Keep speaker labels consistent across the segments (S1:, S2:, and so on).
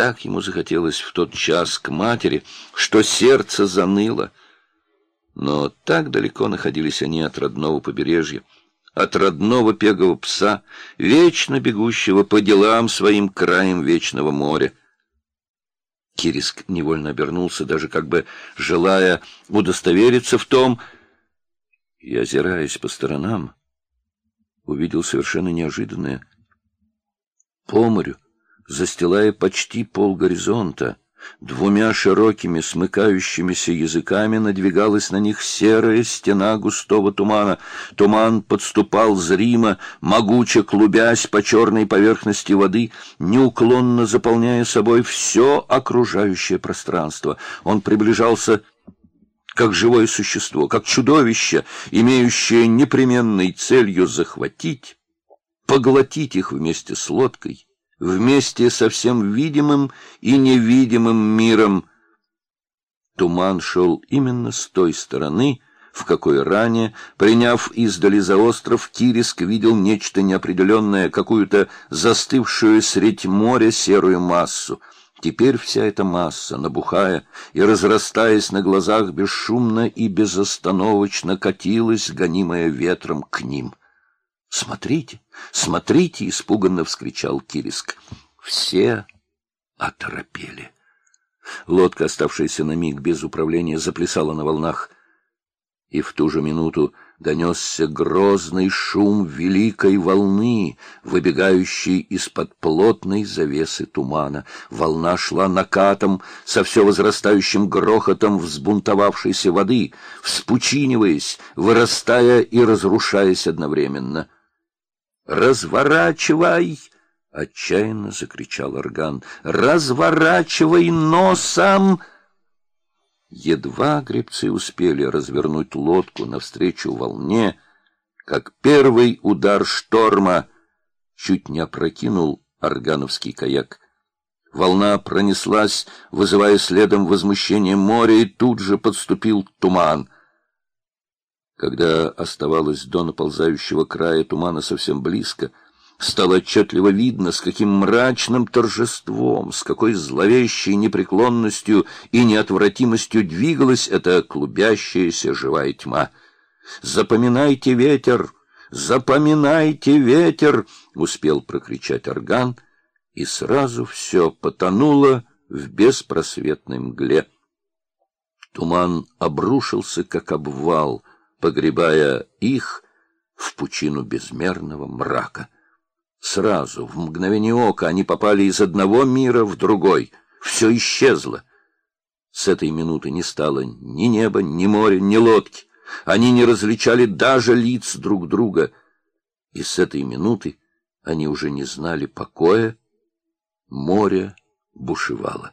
S1: так ему захотелось в тот час к матери, что сердце заныло. Но так далеко находились они от родного побережья, от родного пегового пса, вечно бегущего по делам своим краем вечного моря. Кириск невольно обернулся, даже как бы желая удостовериться в том, и, озираясь по сторонам, увидел совершенно неожиданное. По морю, застилая почти пол горизонта, двумя широкими смыкающимися языками надвигалась на них серая стена густого тумана. Туман подступал зримо, могуче клубясь по черной поверхности воды, неуклонно заполняя собой все окружающее пространство. Он приближался как живое существо, как чудовище, имеющее непременной целью захватить, поглотить их вместе с лодкой, вместе со всем видимым и невидимым миром. Туман шел именно с той стороны, в какой ранее, приняв издали за остров, Кириск видел нечто неопределенное, какую-то застывшую средь моря серую массу — Теперь вся эта масса, набухая и разрастаясь на глазах, бесшумно и безостановочно катилась, гонимая ветром к ним. «Смотрите, смотрите!» — испуганно вскричал Кириск. Все оторопели. Лодка, оставшаяся на миг без управления, заплясала на волнах. И в ту же минуту донесся грозный шум великой волны, выбегающей из-под плотной завесы тумана. Волна шла накатом со все возрастающим грохотом взбунтовавшейся воды, вспучиниваясь, вырастая и разрушаясь одновременно. «Разворачивай!» — отчаянно закричал орган. «Разворачивай носом!» Едва гребцы успели развернуть лодку навстречу волне, как первый удар шторма чуть не опрокинул органовский каяк. Волна пронеслась, вызывая следом возмущение моря, и тут же подступил туман. Когда оставалось до наползающего края тумана совсем близко — стало отчетливо видно, с каким мрачным торжеством, с какой зловещей непреклонностью и неотвратимостью двигалась эта клубящаяся живая тьма. «Запоминайте ветер! Запоминайте ветер!» — успел прокричать орган, и сразу все потонуло в беспросветной мгле. Туман обрушился, как обвал, погребая их в пучину безмерного мрака. Сразу, в мгновение ока, они попали из одного мира в другой. Все исчезло. С этой минуты не стало ни неба, ни моря, ни лодки. Они не различали даже лиц друг друга. И с этой минуты они уже не знали покоя. Море бушевало.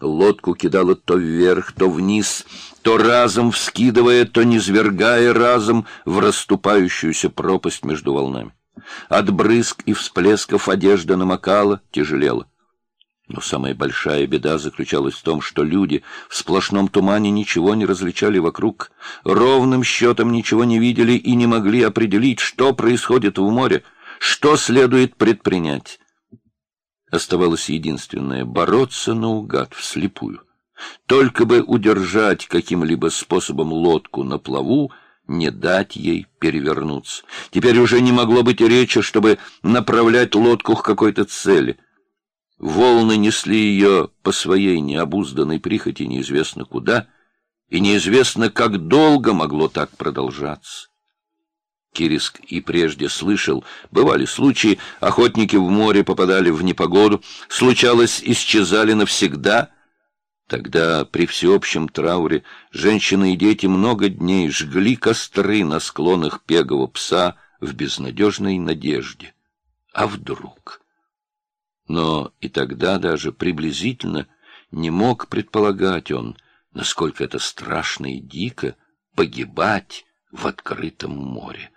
S1: Лодку кидало то вверх, то вниз, то разом вскидывая, то низвергая разом в расступающуюся пропасть между волнами. От брызг и всплесков одежда намокала, тяжелела. Но самая большая беда заключалась в том, что люди в сплошном тумане ничего не различали вокруг, ровным счетом ничего не видели и не могли определить, что происходит в море, что следует предпринять. Оставалось единственное — бороться наугад, вслепую. Только бы удержать каким-либо способом лодку на плаву — не дать ей перевернуться. Теперь уже не могло быть речи, чтобы направлять лодку к какой-то цели. Волны несли ее по своей необузданной прихоти неизвестно куда, и неизвестно, как долго могло так продолжаться. Кириск и прежде слышал, бывали случаи, охотники в море попадали в непогоду, случалось, исчезали навсегда — Тогда при всеобщем трауре женщины и дети много дней жгли костры на склонах пегого пса в безнадежной надежде. А вдруг? Но и тогда даже приблизительно не мог предполагать он, насколько это страшно и дико погибать в открытом море.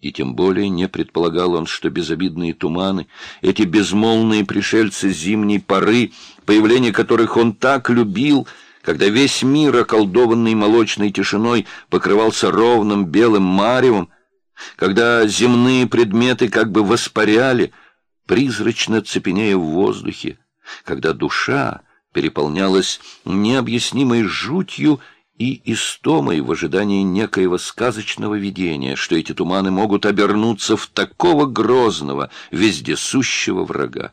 S1: И тем более не предполагал он, что безобидные туманы, эти безмолвные пришельцы зимней поры, появление которых он так любил, когда весь мир, околдованный молочной тишиной, покрывался ровным белым маревом, когда земные предметы как бы воспаряли, призрачно цепенея в воздухе, когда душа переполнялась необъяснимой жутью и истомой в ожидании некоего сказочного видения, что эти туманы могут обернуться в такого грозного, вездесущего врага.